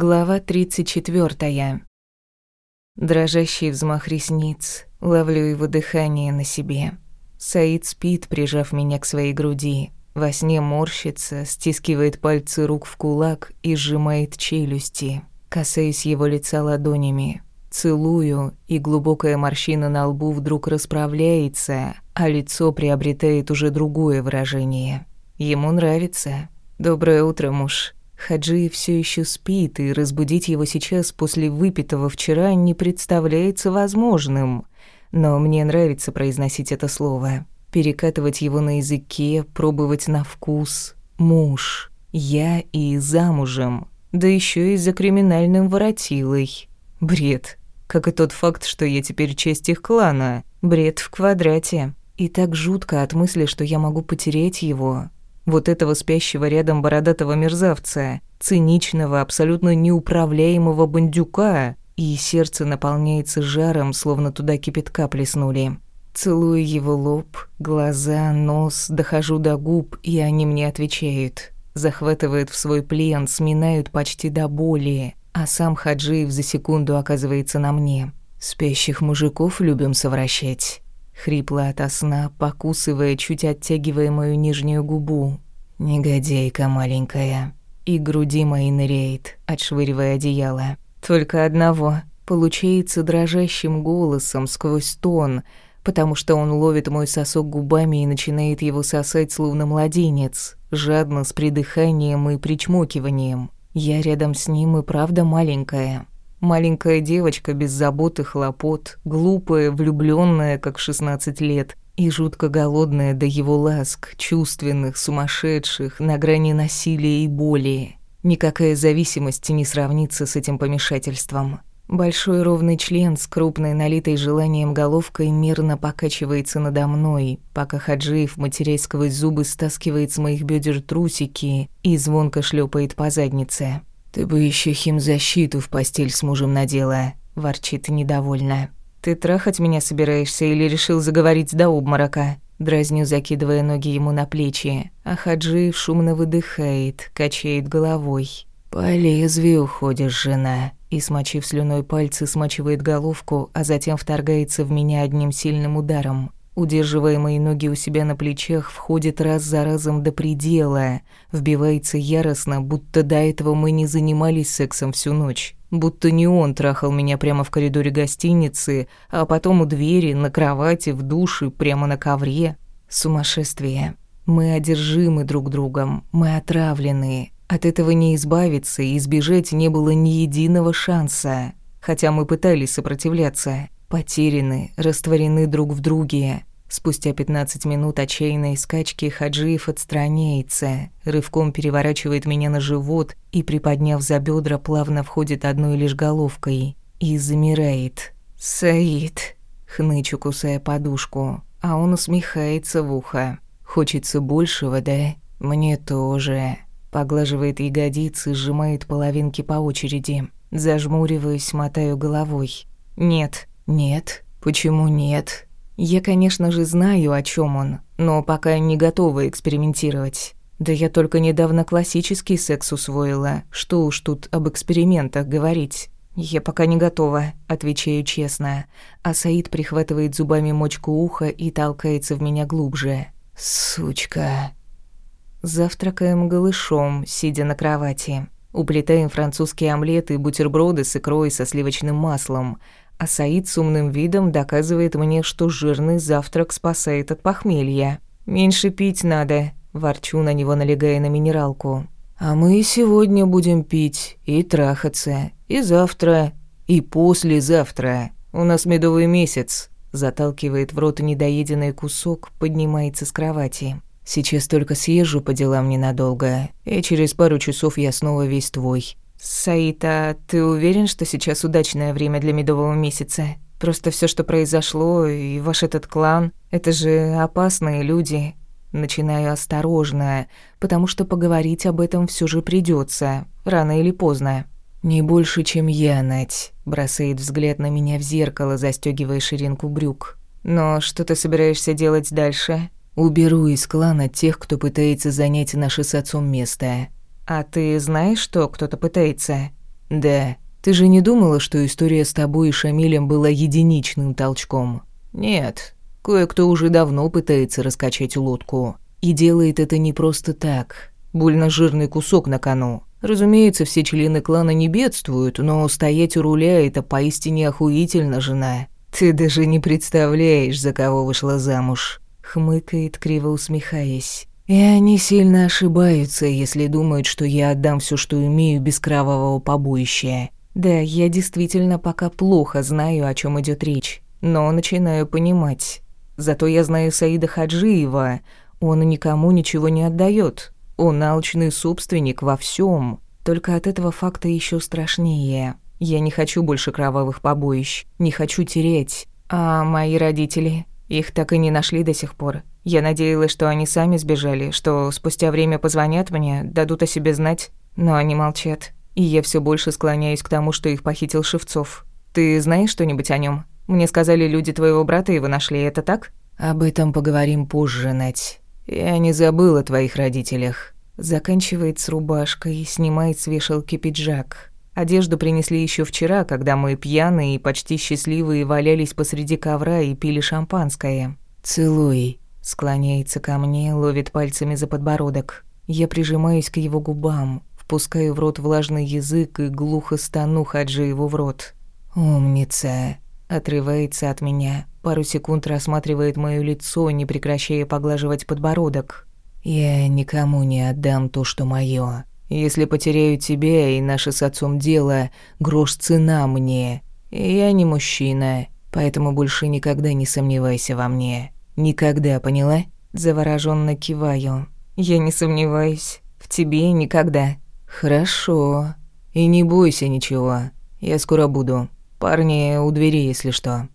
Глава 34. Дрожащий взмах ресниц, ловлю его дыхание на себе. Саид спит, прижав меня к своей груди. Во сне морщится, стискивает пальцы рук в кулак и сжимает челюсти. Касаясь его лица ладонями, целую, и глубокая морщина на лбу вдруг расправляется, а лицо приобретает уже другое выражение. Ему нравится. «Доброе утро, муж». Хаджи все еще спит, и разбудить его сейчас после выпитого вчера не представляется возможным. Но мне нравится произносить это слово, перекатывать его на языке, пробовать на вкус. Муж. Я и замужем. Да еще и за криминальным воротилой. Бред. Как и тот факт, что я теперь часть их клана. Бред в квадрате. И так жутко от мысли, что я могу потерять его, вот этого спящего рядом бородатого мерзавца, циничного, абсолютно неуправляемого бандюка, и сердце наполняется жаром, словно туда кипятка плеснули. Целую его лоб, глаза, нос, дохожу до губ, и они мне отвечают. Захватывают в свой плен, сминают почти до боли, а сам Хаджиев за секунду оказывается на мне. Спящих мужиков любим совращать. Хрипло ото сна, покусывая, чуть оттягивая мою нижнюю губу. Негодейка маленькая. И груди моей ныряет, отшвыривая одеяло. Только одного. Получается дрожащим голосом сквозь тон, потому что он ловит мой сосок губами и начинает его сосать, словно младенец, жадно, с придыханием и причмокиванием. Я рядом с ним и правда маленькая. Маленькая девочка без забот и хлопот, глупая, влюбленная, как 16 лет, и жутко голодная до его ласк, чувственных, сумасшедших, на грани насилия и боли. Никакая зависимость не сравнится с этим помешательством. Большой ровный член с крупной налитой желанием головкой мирно покачивается надо мной, пока Хаджиев, матерясь сквозь зубы, стаскивает с моих бедер трусики и звонко шлепает по заднице. «Ты бы еще химзащиту в постель с мужем надела», – ворчит недовольно. «Ты трахать меня собираешься или решил заговорить до обморока?» Дразню, закидывая ноги ему на плечи, а Хаджи шумно выдыхает, качает головой. «По лезвию ходишь, жена», и, смочив слюной пальцы, смачивает головку, а затем вторгается в меня одним сильным ударом. Удерживая мои ноги у себя на плечах, входит раз за разом до предела, вбивается яростно, будто до этого мы не занимались сексом всю ночь. Будто не он трахал меня прямо в коридоре гостиницы, а потом у двери, на кровати, в душе, прямо на ковре. Сумасшествие. Мы одержимы друг другом, мы отравлены. От этого не избавиться и избежать не было ни единого шанса. Хотя мы пытались сопротивляться. Потеряны, растворены друг в друге. Спустя 15 минут отчаянной скачки Хаджиев отстраняется, рывком переворачивает меня на живот и, приподняв за бедра, плавно входит одной лишь головкой и замирает. «Саид!» — хнычу, кусая подушку, а он усмехается в ухо. «Хочется большего, да? Мне тоже». Поглаживает ягодицы, сжимает половинки по очереди. Зажмуриваюсь, мотаю головой. «Нет, нет, почему нет?» Я, конечно же, знаю, о чем он, но пока не готова экспериментировать. Да я только недавно классический секс усвоила. Что уж тут об экспериментах говорить. Я пока не готова, отвечаю честно. А Саид прихватывает зубами мочку уха и толкается в меня глубже. Сучка. Завтракаем голышом, сидя на кровати. Уплетаем французские омлеты и бутерброды с икрой со сливочным маслом, а Саид с умным видом доказывает мне, что жирный завтрак спасает от похмелья. «Меньше пить надо», – ворчу на него, налегая на минералку. «А мы сегодня будем пить и трахаться, и завтра, и послезавтра. У нас медовый месяц», – заталкивает в рот недоеденный кусок, поднимается с кровати. «Сейчас только съезжу по делам ненадолго, и через пару часов я снова весь твой. «Саита, ты уверен, что сейчас удачное время для медового месяца? Просто все, что произошло, и ваш этот клан, это же опасные люди». Начинаю осторожно, потому что поговорить об этом все же придется, рано или поздно. «Не больше, чем я, Нать», — бросает взгляд на меня в зеркало, застегивая ширинку брюк. «Но что ты собираешься делать дальше?» «Уберу из клана тех, кто пытается занять наше с отцом место. «А ты знаешь, что кто-то пытается?» «Да. Ты же не думала, что история с тобой и Шамилем была единичным толчком?» «Нет. Кое-кто уже давно пытается раскачать лодку. И делает это не просто так. Больно жирный кусок на кону. Разумеется, все члены клана не бедствуют, но стоять у руля – это поистине охуительно, жена. Ты даже не представляешь, за кого вышла замуж. Хмыкает, криво усмехаясь. И они сильно ошибаются, если думают, что я отдам все, что имею, без кровавого побоища. Да, я действительно пока плохо знаю, о чем идет речь, но начинаю понимать. Зато я знаю Саида Хаджиева. Он никому ничего не отдает. Он алчный собственник во всем. Только от этого факта еще страшнее. Я не хочу больше кровавых побоищ. Не хочу терять. А мои родители? Их так и не нашли до сих пор. Я надеялась, что они сами сбежали, что спустя время позвонят мне, дадут о себе знать. Но они молчат. И я все больше склоняюсь к тому, что их похитил Шевцов. Ты знаешь что-нибудь о нем? Мне сказали, люди твоего брата его нашли, это так? Об этом поговорим позже, Нать. «Я не забыл о твоих родителях». Заканчивает с рубашкой, снимает с вешалки пиджак. Одежду принесли еще вчера, когда мы пьяные и почти счастливые валялись посреди ковра и пили шампанское. «Целуй», склоняется ко мне, ловит пальцами за подбородок. Я прижимаюсь к его губам, впускаю в рот влажный язык и глухо стану, хаджи его в рот. «Умница», Отрывается от меня, пару секунд рассматривает моё лицо, не прекращая поглаживать подбородок. «Я никому не отдам то, что моё. Если потеряю тебя и наше с отцом дело, грош цена мне. Я не мужчина, поэтому больше никогда не сомневайся во мне. Никогда, поняла?» Заворожённо киваю. «Я не сомневаюсь. В тебе никогда». «Хорошо. И не бойся ничего. Я скоро буду». Парни у двери, если что.